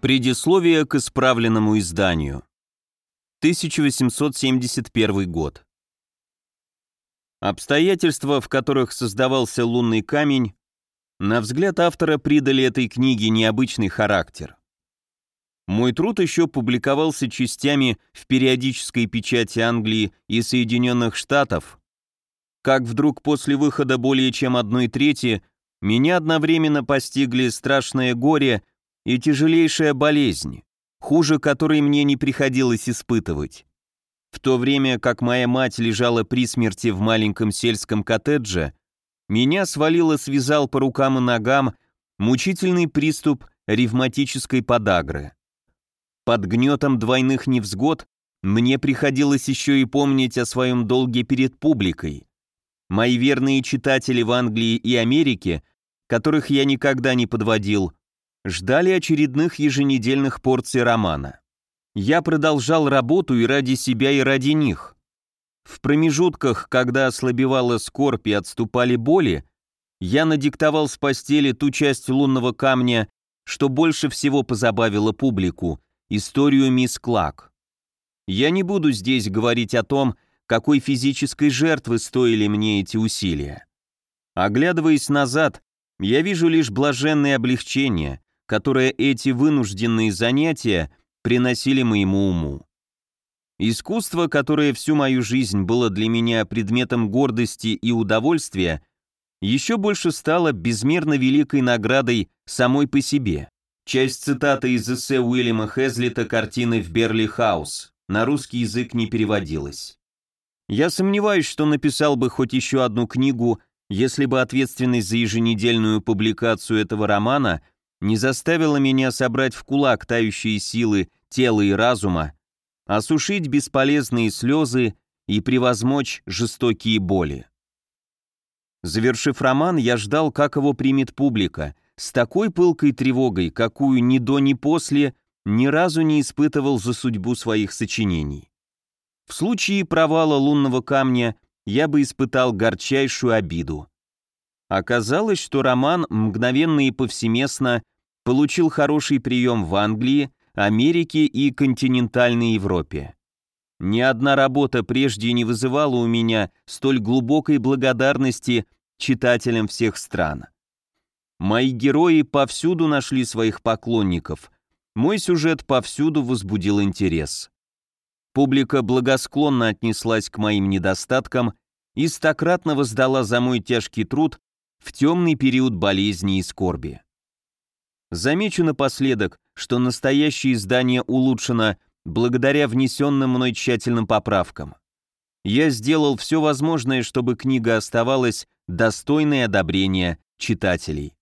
Предисловие к исправленному изданию. 1871 год. Обстоятельства, в которых создавался лунный камень, на взгляд автора придали этой книге необычный характер. Мой труд еще публиковался частями в периодической печати Англии и Соединенных Штатов, как вдруг после выхода более чем одной трети меня одновременно постигли страшное горе и тяжелейшая болезнь, хуже которой мне не приходилось испытывать. В то время как моя мать лежала при смерти в маленьком сельском коттедже, меня свалило связал по рукам и ногам мучительный приступ ревматической подагры. Под гнетом двойных невзгод мне приходилось еще и помнить о своем долге перед публикой. Мои верные читатели в Англии и Америке, которых я никогда не подводил, ждали очередных еженедельных порций романа. Я продолжал работу и ради себя, и ради них. В промежутках, когда ослабевала скорбь и отступали боли, я надиктовал с постели ту часть лунного камня, что больше всего позабавила публику, историю мисс Клак. Я не буду здесь говорить о том, какой физической жертвы стоили мне эти усилия. Оглядываясь назад, я вижу лишь блаженное облегчение, которое эти вынужденные занятия приносили моему уму. Искусство, которое всю мою жизнь было для меня предметом гордости и удовольствия, еще больше стало безмерно великой наградой самой по себе. Часть цитаты из эссе Уильяма Хезлита «Картины в Берли Хаус» на русский язык не переводилась. Я сомневаюсь, что написал бы хоть еще одну книгу, если бы ответственность за еженедельную публикацию этого романа не заставила меня собрать в кулак тающие силы тела и разума, осушить бесполезные слезы и превозмочь жестокие боли. Завершив роман, я ждал, как его примет публика, с такой пылкой тревогой, какую ни до, ни после ни разу не испытывал за судьбу своих сочинений. В случае провала лунного камня я бы испытал горчайшую обиду. Оказалось, что роман мгновенно и повсеместно получил хороший прием в Англии, Америке и континентальной Европе. Ни одна работа прежде не вызывала у меня столь глубокой благодарности читателям всех стран. Мои герои повсюду нашли своих поклонников, мой сюжет повсюду возбудил интерес. Публика благосклонно отнеслась к моим недостаткам и стократно воздала за мой тяжкий труд в темный период болезни и скорби. Замечу напоследок, что настоящее издание улучшено благодаря внесенным мной тщательным поправкам. Я сделал все возможное, чтобы книга оставалась достойной одобрения читателей.